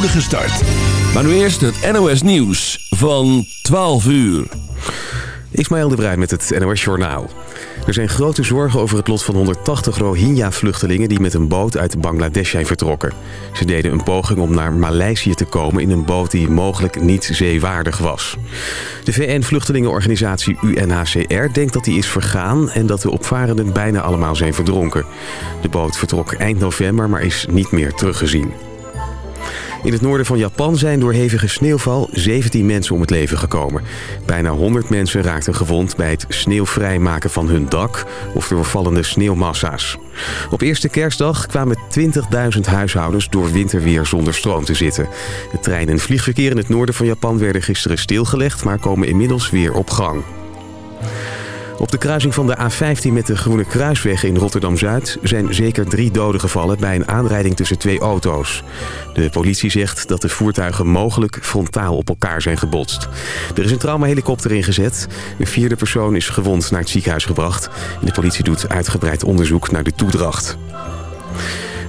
start. Maar nu eerst het NOS Nieuws van 12 uur. Ismaël de Bruin met het NOS Journaal. Er zijn grote zorgen over het lot van 180 Rohingya-vluchtelingen... die met een boot uit Bangladesh zijn vertrokken. Ze deden een poging om naar Maleisië te komen in een boot die mogelijk niet zeewaardig was. De VN-vluchtelingenorganisatie UNHCR denkt dat die is vergaan... en dat de opvarenden bijna allemaal zijn verdronken. De boot vertrok eind november, maar is niet meer teruggezien. In het noorden van Japan zijn door hevige sneeuwval 17 mensen om het leven gekomen. Bijna 100 mensen raakten gewond bij het sneeuwvrijmaken van hun dak of door vallende sneeuwmassa's. Op eerste kerstdag kwamen 20.000 huishoudens door winterweer zonder stroom te zitten. Het trein- en vliegverkeer in het noorden van Japan werden gisteren stilgelegd, maar komen inmiddels weer op gang. Op de kruising van de A15 met de Groene Kruisweg in Rotterdam-Zuid... zijn zeker drie doden gevallen bij een aanrijding tussen twee auto's. De politie zegt dat de voertuigen mogelijk frontaal op elkaar zijn gebotst. Er is een traumahelikopter ingezet. Een vierde persoon is gewond naar het ziekenhuis gebracht. De politie doet uitgebreid onderzoek naar de toedracht.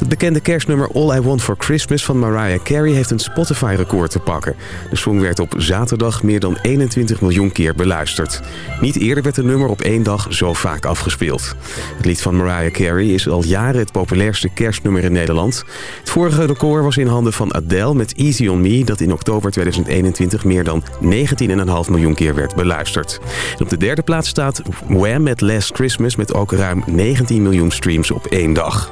Het bekende kerstnummer All I Want For Christmas van Mariah Carey heeft een Spotify-record te pakken. De song werd op zaterdag meer dan 21 miljoen keer beluisterd. Niet eerder werd het nummer op één dag zo vaak afgespeeld. Het lied van Mariah Carey is al jaren het populairste kerstnummer in Nederland. Het vorige record was in handen van Adele met Easy On Me... dat in oktober 2021 meer dan 19,5 miljoen keer werd beluisterd. En op de derde plaats staat Wham! met Last Christmas... met ook ruim 19 miljoen streams op één dag.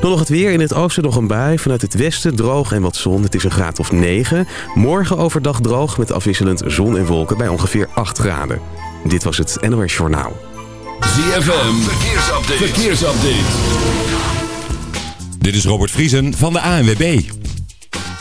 Dan nog het weer. In het oosten nog een bui. Vanuit het westen droog en wat zon. Het is een graad of 9. Morgen overdag droog met afwisselend zon en wolken bij ongeveer 8 graden. Dit was het NOS Journaal. ZFM, verkeersupdate. verkeersupdate. Dit is Robert Vriesen van de ANWB.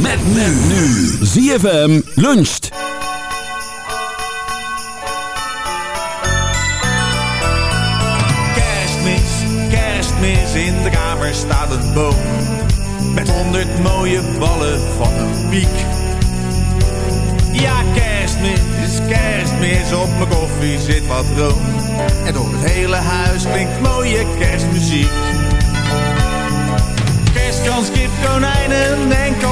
Met men nu. ZFM luncht. Kerstmis, kerstmis, in de kamer staat een boom. Met honderd mooie ballen van een piek. Ja, kerstmis, kerstmis, op mijn koffie zit wat room. En door het hele huis klinkt mooie kerstmuziek. Kerstkans, kip, konijnen en kalkoen.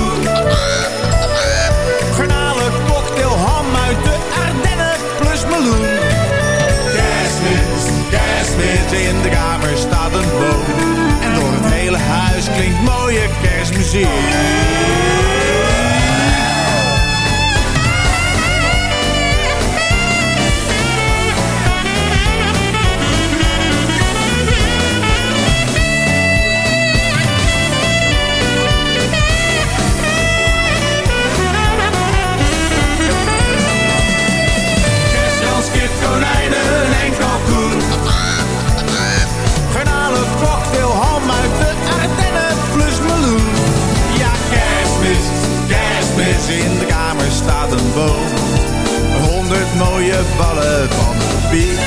In de kamer staat een boom. En door het hele huis klinkt mooie kerstmuziek. het mooie ballen van de piek.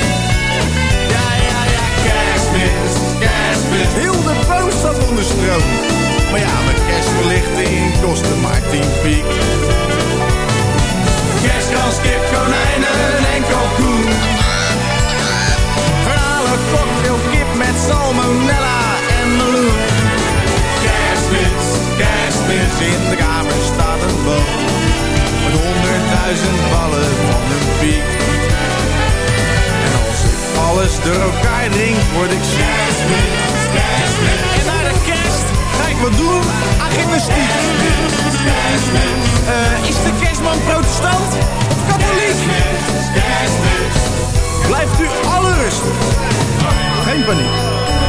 Ja, ja, ja, kerstmis, kerstmis. Heel de poos zat onder stroom. Maar ja, mijn kerstverlichting kostte maar tien piek. Kerstkans, kip, konijnen en kalkoen. Verhalen, cocktail, kip met salmonella en meloen. Kerstmis, kerstmis, in de kamer staat een boom duizend ballen van een piek. En als ik alles door elkaar drink, word ik kerstmis, En naar de kerst ga ik wat doen aan. Uh, is de kerstman protestant of katholiek? Blijft u alle rustig. Geen paniek.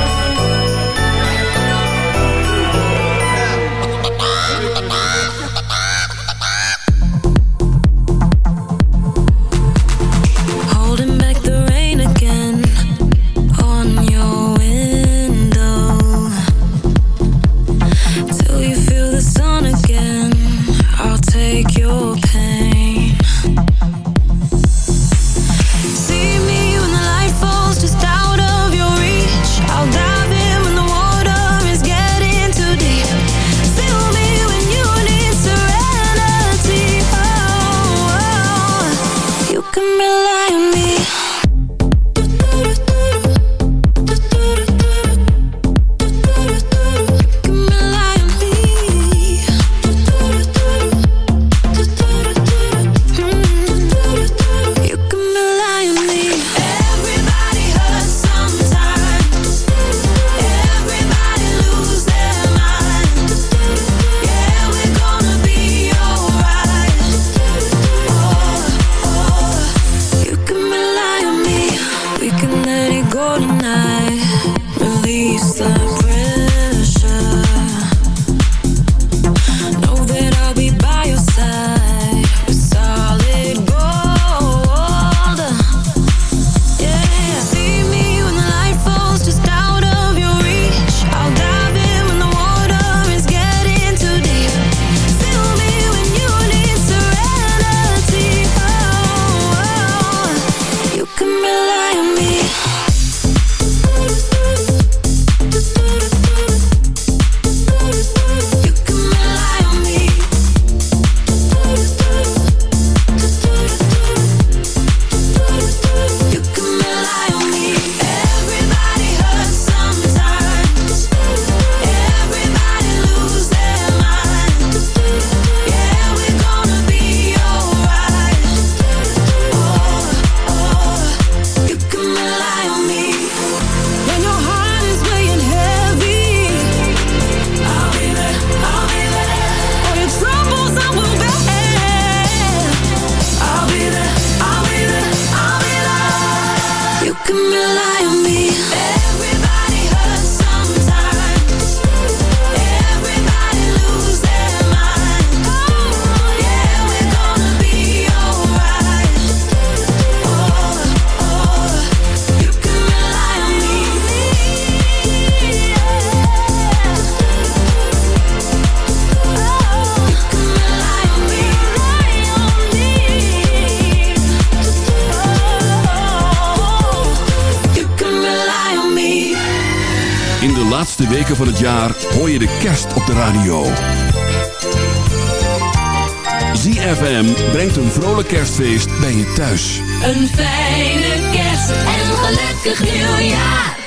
Thuis. Een fijne kerst en een gelukkig nieuwjaar.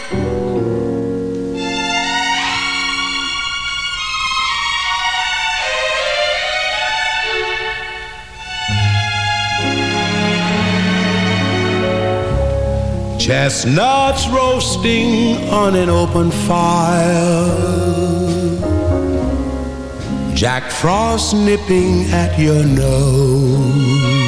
Chestnuts roasting on an open fire Jack Frost nipping at your nose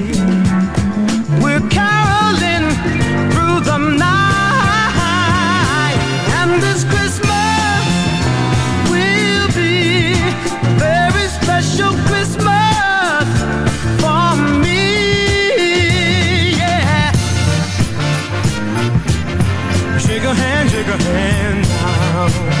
take her hand now.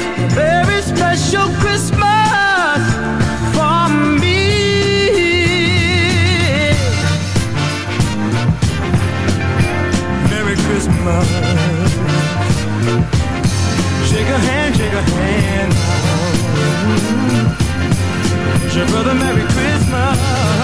a very special Christmas for me. Merry Christmas. Shake a hand, shake a hand. Wish your brother Merry Christmas.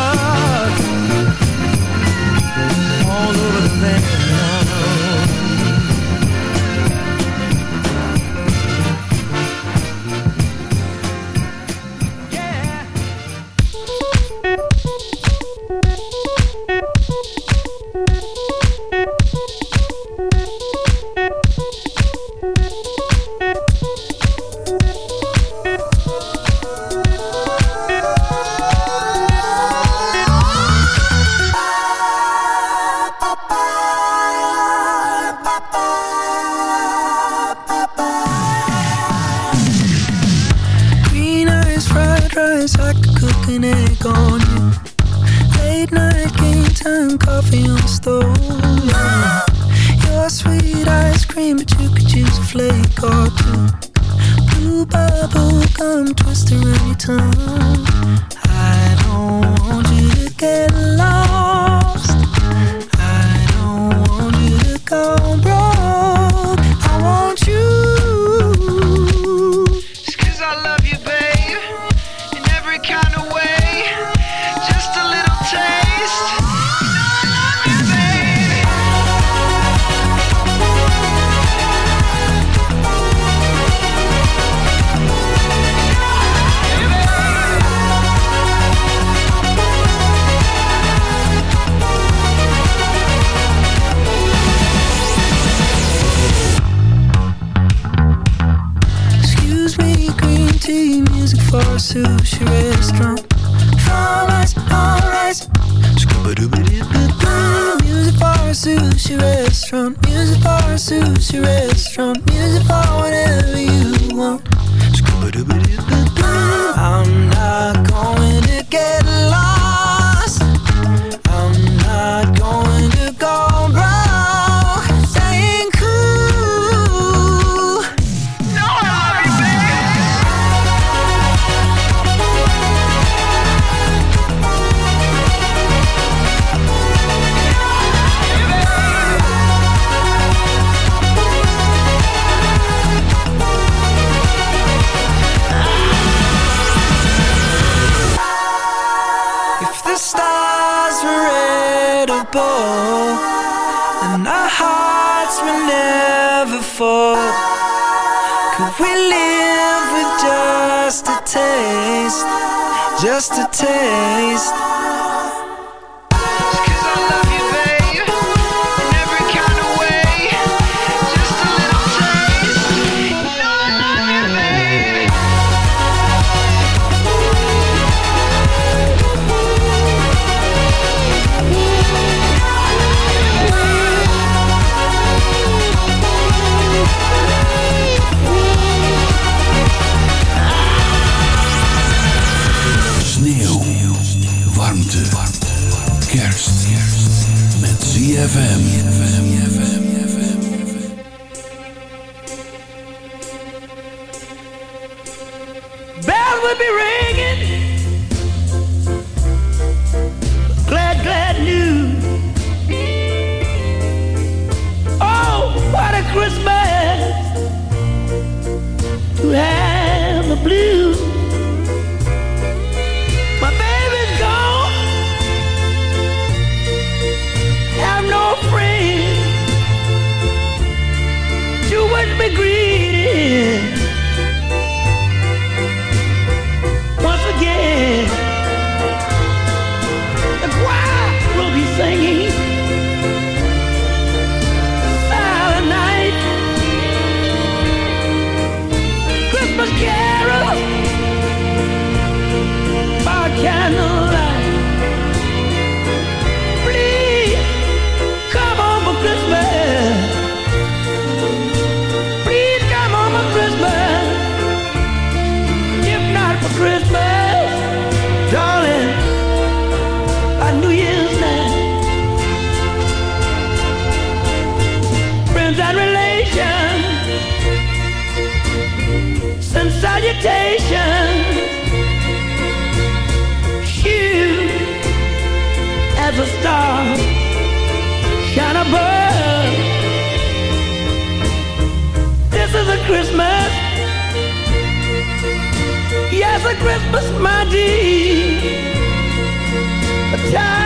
break or two. Blue bubble gum twister anytime. I don't Christmas. This is a Christmas. Yes, a Christmas, my dear. A time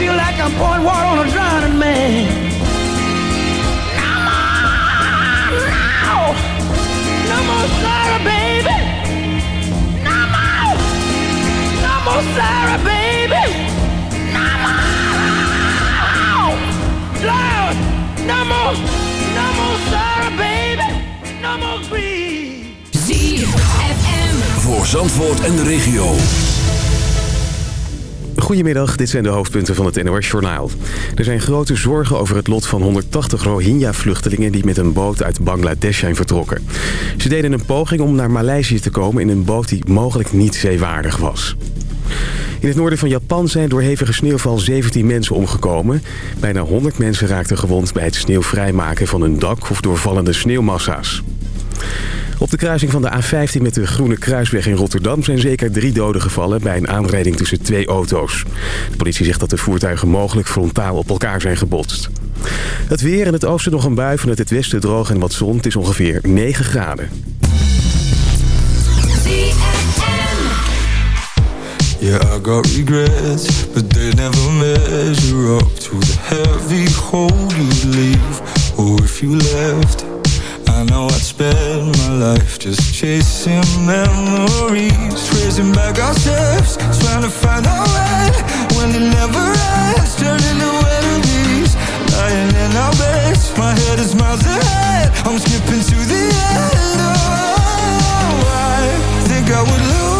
feel like I'm pouring water on a drowning man. No more, no, no more baby. No more, no more baby. No more, Lord, no more, no more baby. No more grief. ZFM voor Zandvoort en de regio. Goedemiddag, dit zijn de hoofdpunten van het NOS-journaal. Er zijn grote zorgen over het lot van 180 Rohingya-vluchtelingen... die met een boot uit Bangladesh zijn vertrokken. Ze deden een poging om naar Maleisië te komen in een boot die mogelijk niet zeewaardig was. In het noorden van Japan zijn door hevige sneeuwval 17 mensen omgekomen. Bijna 100 mensen raakten gewond bij het sneeuwvrijmaken van een dak of door vallende sneeuwmassa's. Op de kruising van de A15 met de Groene Kruisweg in Rotterdam... zijn zeker drie doden gevallen bij een aanrijding tussen twee auto's. De politie zegt dat de voertuigen mogelijk frontaal op elkaar zijn gebotst. Het weer in het oosten nog een bui, vanuit het westen droog en wat zon. Het is ongeveer 9 graden. Yeah, I got regrets, but they never measure up to the heavy leave. If you left, I know I'd spend my life just chasing memories, tracing back our steps, trying to find our way when it never ends, turning to enemies, lying in our beds. My head is miles ahead, I'm skipping to the end. Oh, I think I would lose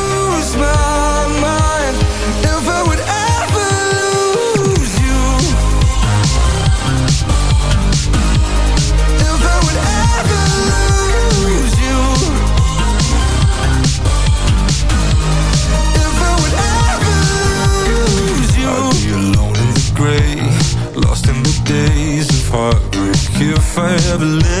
never live